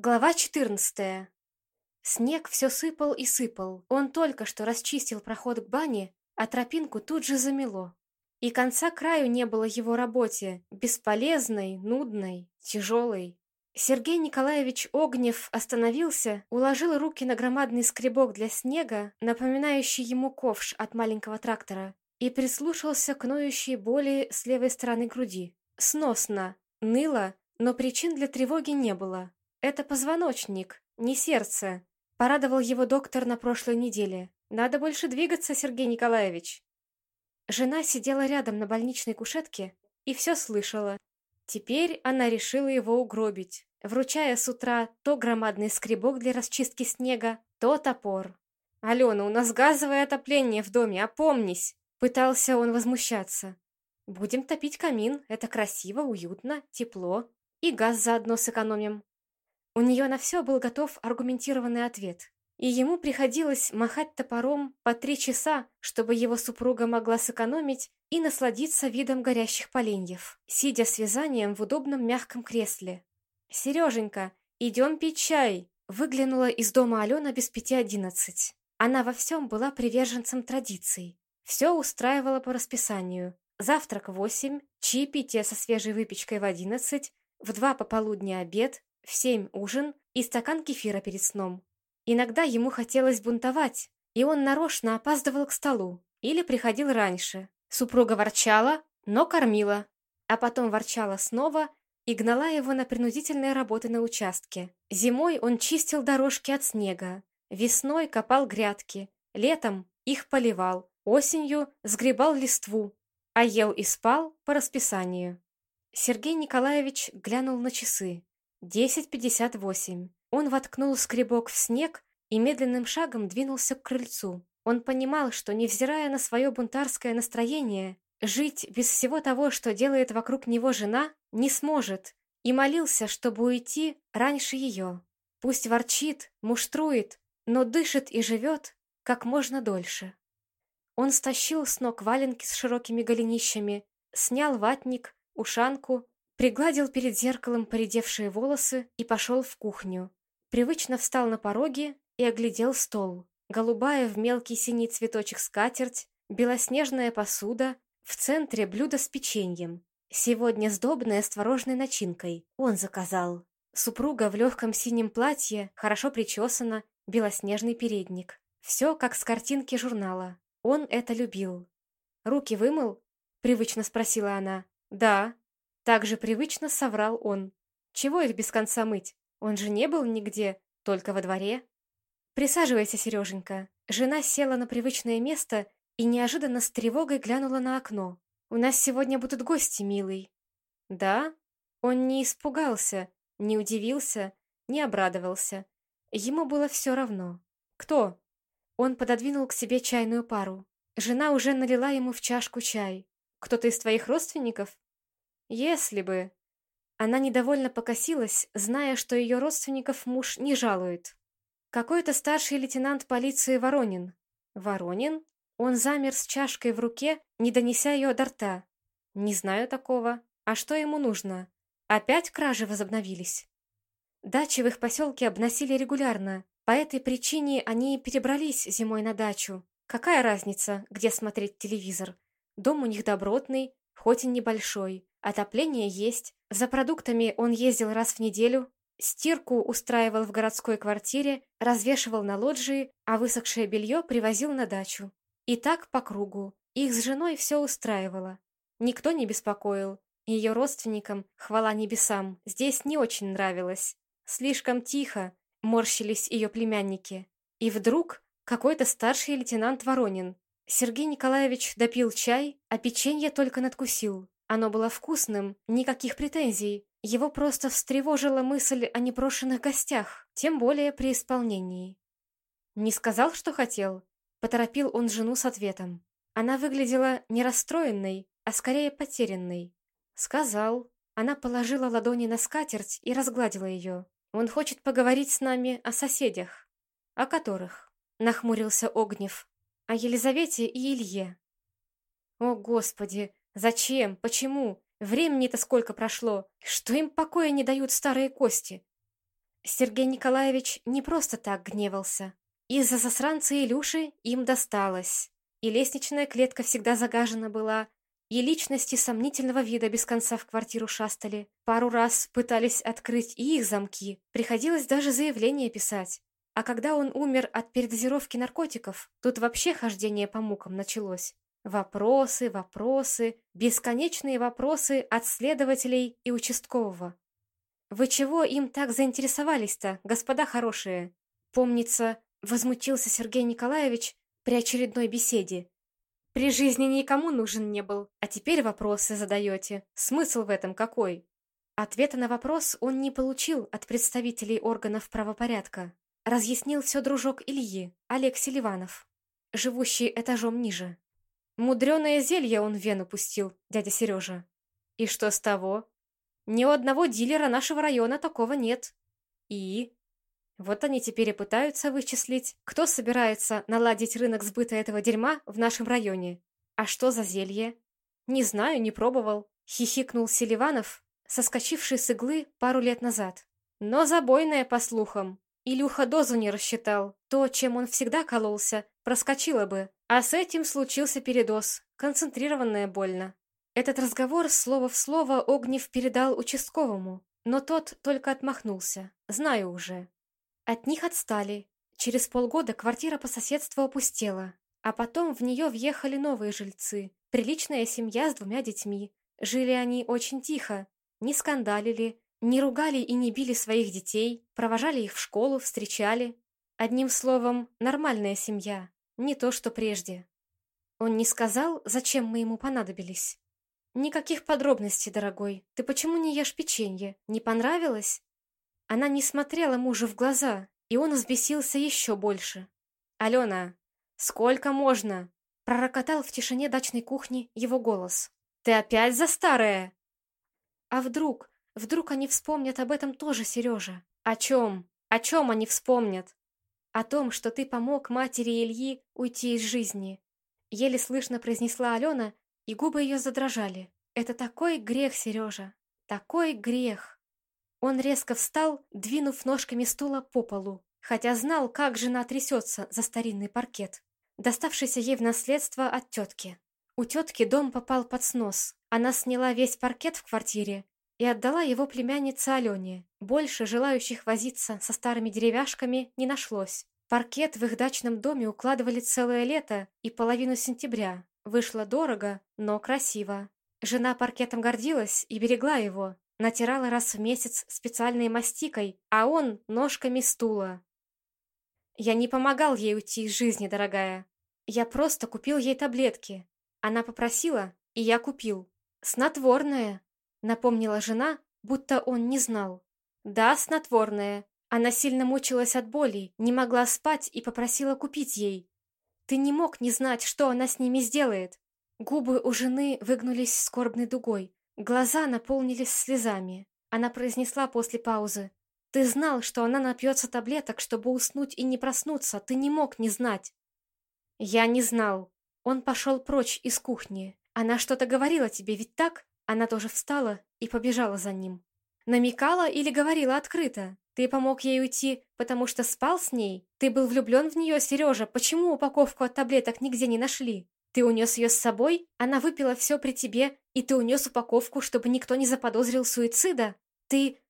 Глава 14. Снег все сыпал и сыпал. Он только что расчистил проход к бане, а тропинку тут же замело. И конца краю не было его работе, бесполезной, нудной, тяжелой. Сергей Николаевич Огнев остановился, уложил руки на громадный скребок для снега, напоминающий ему ковш от маленького трактора, и прислушался к ноющей боли с левой стороны груди. Сносно, ныло, но причин для тревоги не было. «Это позвоночник, не сердце», — порадовал его доктор на прошлой неделе. «Надо больше двигаться, Сергей Николаевич». Жена сидела рядом на больничной кушетке и все слышала. Теперь она решила его угробить, вручая с утра то громадный скребок для расчистки снега, то топор. «Алена, у нас газовое отопление в доме, опомнись!» Пытался он возмущаться. «Будем топить камин, это красиво, уютно, тепло. И газ заодно сэкономим. У нее на все был готов аргументированный ответ. И ему приходилось махать топором по три часа, чтобы его супруга могла сэкономить и насладиться видом горящих поленьев, сидя с вязанием в удобном мягком кресле. «Сереженька, идем пить чай!» Выглянула из дома Алена без пяти одиннадцать. Она во всем была приверженцем традиций. Все устраивала по расписанию. Завтрак в восемь, чаепитие со свежей выпечкой в одиннадцать, в два пополудни обед, в семь ужин и стакан кефира перед сном. Иногда ему хотелось бунтовать, и он нарочно опаздывал к столу или приходил раньше. Супруга ворчала, но кормила, а потом ворчала снова и гнала его на принудительные работы на участке. Зимой он чистил дорожки от снега, весной копал грядки, летом их поливал, осенью сгребал листву, а ел и спал по расписанию. Сергей Николаевич глянул на часы. Десять пятьдесят восемь. Он воткнул скребок в снег и медленным шагом двинулся к крыльцу. Он понимал, что, невзирая на свое бунтарское настроение, жить без всего того, что делает вокруг него жена, не сможет, и молился, чтобы уйти раньше ее. Пусть ворчит, муштрует, но дышит и живет как можно дольше. Он стащил с ног валенки с широкими голенищами, снял ватник, ушанку Пригладил перед зеркалом поредевшие волосы и пошел в кухню. Привычно встал на пороге и оглядел стол. Голубая в мелкий синий цветочек скатерть, белоснежная посуда, в центре блюдо с печеньем. Сегодня сдобное с творожной начинкой. Он заказал. Супруга в легком синем платье, хорошо причесана, белоснежный передник. Все как с картинки журнала. Он это любил. «Руки вымыл?» — привычно спросила она. «Да», так же привычно соврал он. Чего их без конца мыть? Он же не был нигде, только во дворе. Присаживайся, Сереженька. Жена села на привычное место и неожиданно с тревогой глянула на окно. У нас сегодня будут гости, милый. Да? Он не испугался, не удивился, не обрадовался. Ему было все равно. Кто? Он пододвинул к себе чайную пару. Жена уже налила ему в чашку чай. Кто-то из твоих родственников? Если бы... Она недовольно покосилась, зная, что ее родственников муж не жалует. Какой-то старший лейтенант полиции Воронин. Воронин? Он замер с чашкой в руке, не донеся ее до рта. Не знаю такого. А что ему нужно? Опять кражи возобновились? Дачи в их поселке обносили регулярно. По этой причине они перебрались зимой на дачу. Какая разница, где смотреть телевизор? Дом у них добротный, хоть и небольшой. Отопление есть. За продуктами он ездил раз в неделю. Стирку устраивал в городской квартире, развешивал на лоджии, а высохшее белье привозил на дачу. И так по кругу. Их с женой все устраивало. Никто не беспокоил. Ее родственникам, хвала небесам, здесь не очень нравилось. Слишком тихо морщились ее племянники. И вдруг какой-то старший лейтенант Воронин. Сергей Николаевич допил чай, а печенье только надкусил. Оно было вкусным, никаких претензий. Его просто встревожила мысль о непрошенных гостях, тем более при исполнении. «Не сказал, что хотел?» Поторопил он жену с ответом. Она выглядела не расстроенной, а скорее потерянной. «Сказал». Она положила ладони на скатерть и разгладила ее. «Он хочет поговорить с нами о соседях». «О которых?» — нахмурился Огнев. «О Елизавете и Илье». «О, Господи! Зачем? Почему? Времени-то сколько прошло? Что им покоя не дают старые кости? Сергей Николаевич не просто так гневался. Из-за засранца Илюши им досталось. И лестничная клетка всегда загажена была, и личности сомнительного вида без конца в квартиру шастали. Пару раз пытались открыть и их замки, приходилось даже заявление писать. А когда он умер от передозировки наркотиков, тут вообще хождение по мукам началось. Вопросы, вопросы, бесконечные вопросы от следователей и участкового. «Вы чего им так заинтересовались-то, господа хорошие?» Помнится, возмутился Сергей Николаевич при очередной беседе. «При жизни никому нужен не был, а теперь вопросы задаете. Смысл в этом какой?» Ответа на вопрос он не получил от представителей органов правопорядка. Разъяснил все дружок Ильи, Олег Селиванов, живущий этажом ниже. Мудреное зелье он в вену пустил, дядя Сережа. И что с того? Ни у одного дилера нашего района такого нет. И? Вот они теперь и пытаются вычислить, кто собирается наладить рынок сбыта этого дерьма в нашем районе. А что за зелье? Не знаю, не пробовал. Хихикнул Селиванов, соскочивший с иглы пару лет назад. Но забойное, по слухам. Илюха дозу не рассчитал. То, чем он всегда кололся, проскочило бы. А с этим случился передоз. Концентрированная больно. Этот разговор слово в слово Огнев передал участковому, но тот только отмахнулся. Знаю уже. От них отстали. Через полгода квартира по соседству опустела, а потом в нее въехали новые жильцы. Приличная семья с двумя детьми. Жили они очень тихо, не скандалили, не ругали и не били своих детей, провожали их в школу, встречали. Одним словом, нормальная семья, не то что прежде. Он не сказал, зачем мы ему понадобились. «Никаких подробностей, дорогой. Ты почему не ешь печенье? Не понравилось?» Она не смотрела мужу в глаза, и он взбесился еще больше. «Алена, сколько можно?» Пророкотал в тишине дачной кухни его голос. «Ты опять за старое?» «А вдруг? Вдруг они вспомнят об этом тоже, Сережа? О чем? О чем они вспомнят? О том, что ты помог матери Ильи уйти из жизни». Еле слышно произнесла Алена и губы ее задрожали. «Это такой грех, Сережа! Такой грех!» Он резко встал, двинув ножками стула по полу, хотя знал, как жена трясется за старинный паркет, доставшийся ей в наследство от тетки. У тетки дом попал под снос. Она сняла весь паркет в квартире и отдала его племяннице Алене. Больше желающих возиться со старыми деревяшками не нашлось. Паркет в их дачном доме укладывали целое лето и половину сентября, Вышло дорого, но красиво. Жена паркетом гордилась и берегла его, натирала раз в месяц специальной мастикой, а он ножками стула. Я не помогал ей уйти из жизни, дорогая. Я просто купил ей таблетки. Она попросила, и я купил. Снотворное, напомнила жена, будто он не знал. Да, снотворное. Она сильно мучилась от боли, не могла спать и попросила купить ей. Ты не мог не знать, что она с ними сделает. Губы у жены выгнулись скорбной дугой. Глаза наполнились слезами. Она произнесла после паузы. «Ты знал, что она напьется таблеток, чтобы уснуть и не проснуться. Ты не мог не знать». «Я не знал». Он пошел прочь из кухни. «Она что-то говорила тебе, ведь так?» Она тоже встала и побежала за ним. Намекала или говорила открыто? Ты помог ей уйти, потому что спал с ней? Ты был влюблен в нее, Сережа? Почему упаковку от таблеток нигде не нашли? Ты унес ее с собой? Она выпила все при тебе, и ты унес упаковку, чтобы никто не заподозрил суицида? Ты...»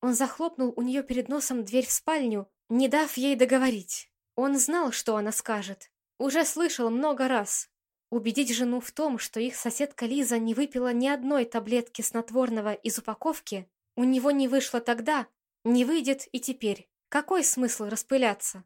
Он захлопнул у нее перед носом дверь в спальню, не дав ей договорить. Он знал, что она скажет. Уже слышал много раз. Убедить жену в том, что их соседка Лиза не выпила ни одной таблетки снотворного из упаковки, у него не вышло тогда, не выйдет и теперь. Какой смысл распыляться?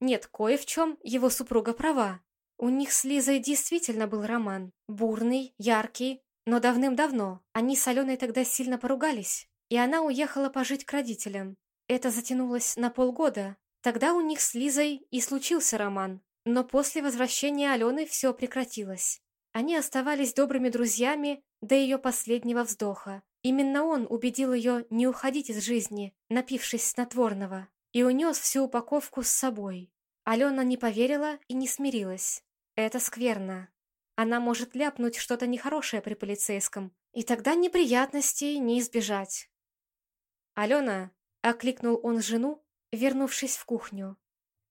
Нет, кое в чем его супруга права. У них с Лизой действительно был роман. Бурный, яркий, но давным-давно. Они с Аленой тогда сильно поругались, и она уехала пожить к родителям. Это затянулось на полгода. Тогда у них с Лизой и случился роман. Но после возвращения Алены все прекратилось. Они оставались добрыми друзьями до ее последнего вздоха. Именно он убедил ее не уходить из жизни, напившись снотворного, и унес всю упаковку с собой. Алена не поверила и не смирилась. Это скверно. Она может ляпнуть что-то нехорошее при полицейском, и тогда неприятностей не избежать. «Алена, — окликнул он жену, вернувшись в кухню.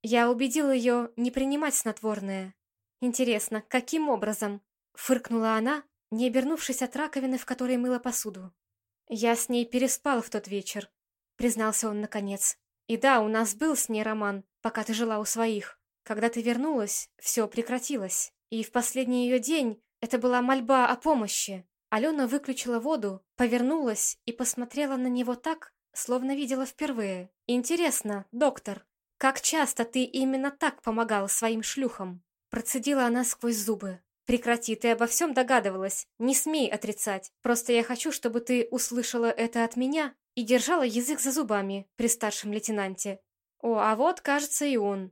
Я убедил ее не принимать снотворное. Интересно, каким образом? Фыркнула она, не обернувшись от раковины, в которой мыла посуду. Я с ней переспал в тот вечер, признался он наконец. И да, у нас был с ней роман, пока ты жила у своих. Когда ты вернулась, все прекратилось. И в последний ее день это была мольба о помощи. Алена выключила воду, повернулась и посмотрела на него так, словно видела впервые. «Интересно, доктор, как часто ты именно так помогал своим шлюхам?» Процедила она сквозь зубы. «Прекрати, ты обо всем догадывалась. Не смей отрицать. Просто я хочу, чтобы ты услышала это от меня и держала язык за зубами при старшем лейтенанте. О, а вот, кажется, и он».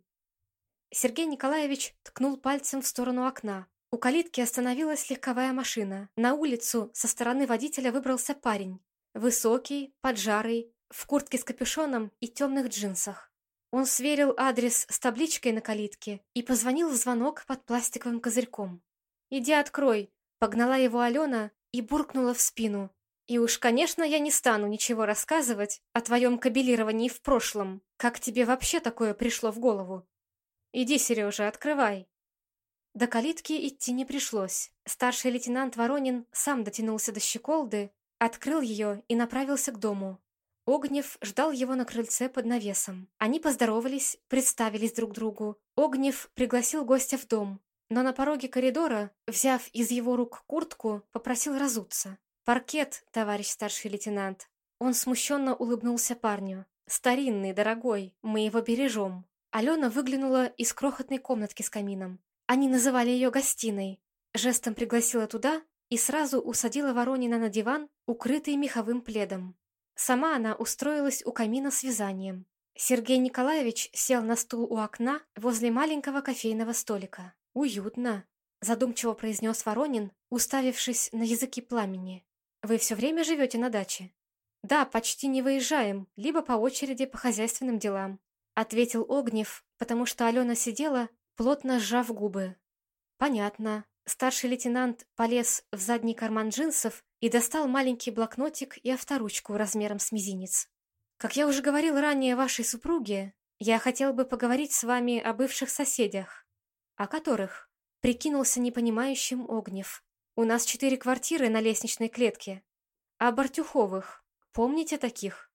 Сергей Николаевич ткнул пальцем в сторону окна. У калитки остановилась легковая машина. На улицу со стороны водителя выбрался парень. Высокий, поджарый, в куртке с капюшоном и темных джинсах. Он сверил адрес с табличкой на калитке и позвонил в звонок под пластиковым козырьком. «Иди открой», — погнала его Алена и буркнула в спину. «И уж, конечно, я не стану ничего рассказывать о твоем кабелировании в прошлом. Как тебе вообще такое пришло в голову? Иди, Сережа, открывай». До калитки идти не пришлось. Старший лейтенант Воронин сам дотянулся до щеколды, открыл ее и направился к дому. Огнев ждал его на крыльце под навесом. Они поздоровались, представились друг другу. Огнев пригласил гостя в дом, но на пороге коридора, взяв из его рук куртку, попросил разуться. «Паркет, товарищ старший лейтенант». Он смущенно улыбнулся парню. «Старинный, дорогой, мы его бережем». Алена выглянула из крохотной комнатки с камином. Они называли ее гостиной. Жестом пригласила туда и сразу усадила Воронина на диван, укрытый меховым пледом. Сама она устроилась у камина с вязанием. Сергей Николаевич сел на стул у окна возле маленького кофейного столика. «Уютно», — задумчиво произнес Воронин, уставившись на языки пламени. «Вы все время живете на даче?» «Да, почти не выезжаем, либо по очереди по хозяйственным делам», — ответил Огнев, потому что Алена сидела, плотно сжав губы. «Понятно. Старший лейтенант полез в задний карман джинсов и достал маленький блокнотик и авторучку размером с мизинец. «Как я уже говорил ранее вашей супруге, я хотел бы поговорить с вами о бывших соседях. О которых?» Прикинулся непонимающим Огнев. «У нас четыре квартиры на лестничной клетке. А Бартюховых, помните таких?»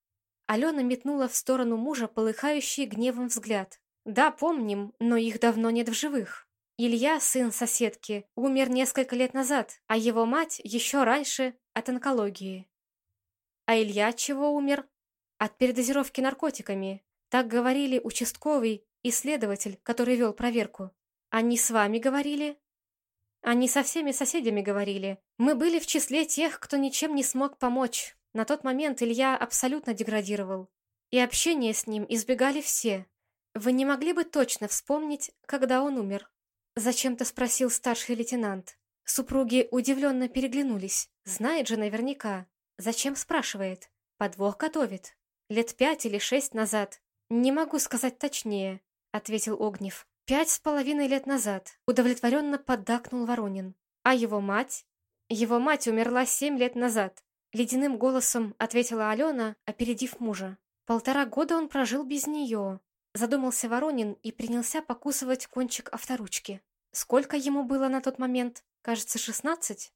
Алена метнула в сторону мужа полыхающий гневом взгляд. «Да, помним, но их давно нет в живых. Илья, сын соседки, умер несколько лет назад, а его мать еще раньше от онкологии. А Илья от чего умер? От передозировки наркотиками. Так говорили участковый и следователь, который вел проверку. Они с вами говорили? Они со всеми соседями говорили. Мы были в числе тех, кто ничем не смог помочь. На тот момент Илья абсолютно деградировал. И общение с ним избегали все. Вы не могли бы точно вспомнить, когда он умер? Зачем-то спросил старший лейтенант. Супруги удивленно переглянулись. Знает же наверняка. Зачем спрашивает? Подвох готовит. Лет пять или шесть назад. Не могу сказать точнее, ответил Огнев. Пять с половиной лет назад. Удовлетворенно поддакнул Воронин. А его мать? Его мать умерла семь лет назад. Ледяным голосом ответила Алена, опередив мужа. Полтора года он прожил без нее. Задумался Воронин и принялся покусывать кончик авторучки. Сколько ему было на тот момент? Кажется, шестнадцать?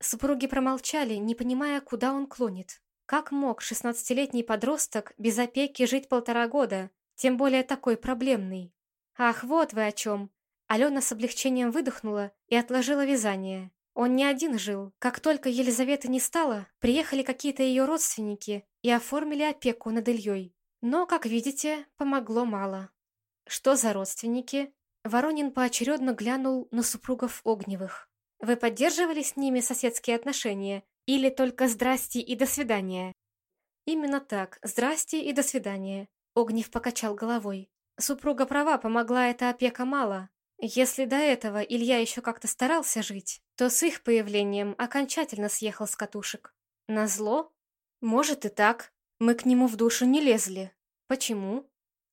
Супруги промолчали, не понимая, куда он клонит. Как мог шестнадцатилетний подросток без опеки жить полтора года, тем более такой проблемный? Ах, вот вы о чем. Алена с облегчением выдохнула и отложила вязание. Он не один жил. Как только Елизавета не стала, приехали какие-то ее родственники и оформили опеку над Ильей. Но, как видите, помогло мало. Что за родственники? Воронин поочередно глянул на супругов Огневых. Вы поддерживали с ними соседские отношения? Или только здрасте и до свидания? Именно так, здрасте и до свидания. Огнев покачал головой. Супруга права, помогла эта опека мало. Если до этого Илья еще как-то старался жить, то с их появлением окончательно съехал с катушек. Назло? Может и так. Мы к нему в душу не лезли. Почему?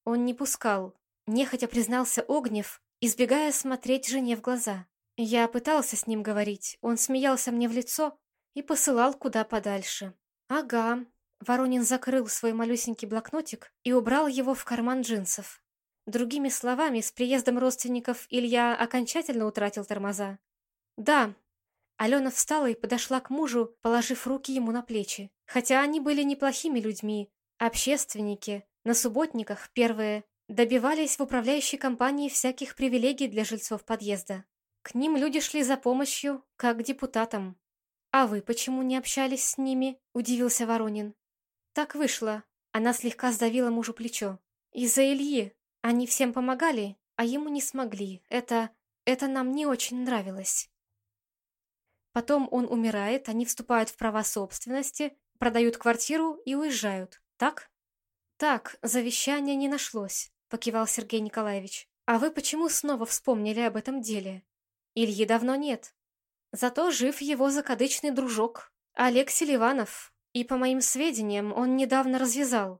Он не пускал. Нехотя признался Огнев, избегая смотреть жене в глаза. Я пытался с ним говорить, он смеялся мне в лицо и посылал куда подальше. Ага, Воронин закрыл свой малюсенький блокнотик и убрал его в карман джинсов. Другими словами, с приездом родственников Илья окончательно утратил тормоза. «Да». Алена встала и подошла к мужу, положив руки ему на плечи. Хотя они были неплохими людьми, общественники, на субботниках первые добивались в управляющей компании всяких привилегий для жильцов подъезда. К ним люди шли за помощью, как к депутатам. «А вы почему не общались с ними?» – удивился Воронин. «Так вышло». Она слегка сдавила мужу плечо. «Из-за Ильи. Они всем помогали, а ему не смогли. Это... это нам не очень нравилось». Потом он умирает, они вступают в права собственности, продают квартиру и уезжают. Так? Так, завещания не нашлось, покивал Сергей Николаевич. А вы почему снова вспомнили об этом деле? Ильи давно нет. Зато жив его закадычный дружок, Олег Селиванов. И, по моим сведениям, он недавно развязал.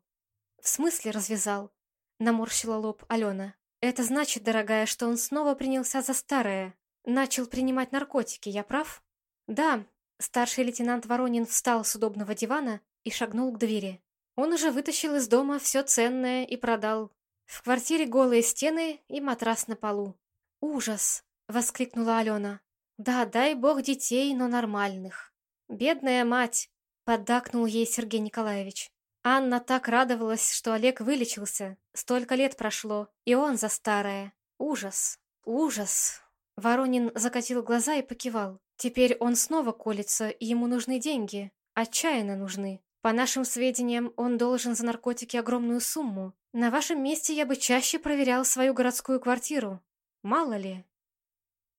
В смысле развязал? Наморщила лоб Алена. Это значит, дорогая, что он снова принялся за старое. Начал принимать наркотики, я прав? Да. Старший лейтенант Воронин встал с удобного дивана и шагнул к двери. Он уже вытащил из дома все ценное и продал. В квартире голые стены и матрас на полу. «Ужас!» — воскликнула Алена. «Да, дай бог детей, но нормальных». «Бедная мать!» — поддакнул ей Сергей Николаевич. Анна так радовалась, что Олег вылечился. Столько лет прошло, и он за старое. Ужас! Ужас! Воронин закатил глаза и покивал. Теперь он снова колется, и ему нужны деньги. Отчаянно нужны. По нашим сведениям, он должен за наркотики огромную сумму. На вашем месте я бы чаще проверял свою городскую квартиру. Мало ли.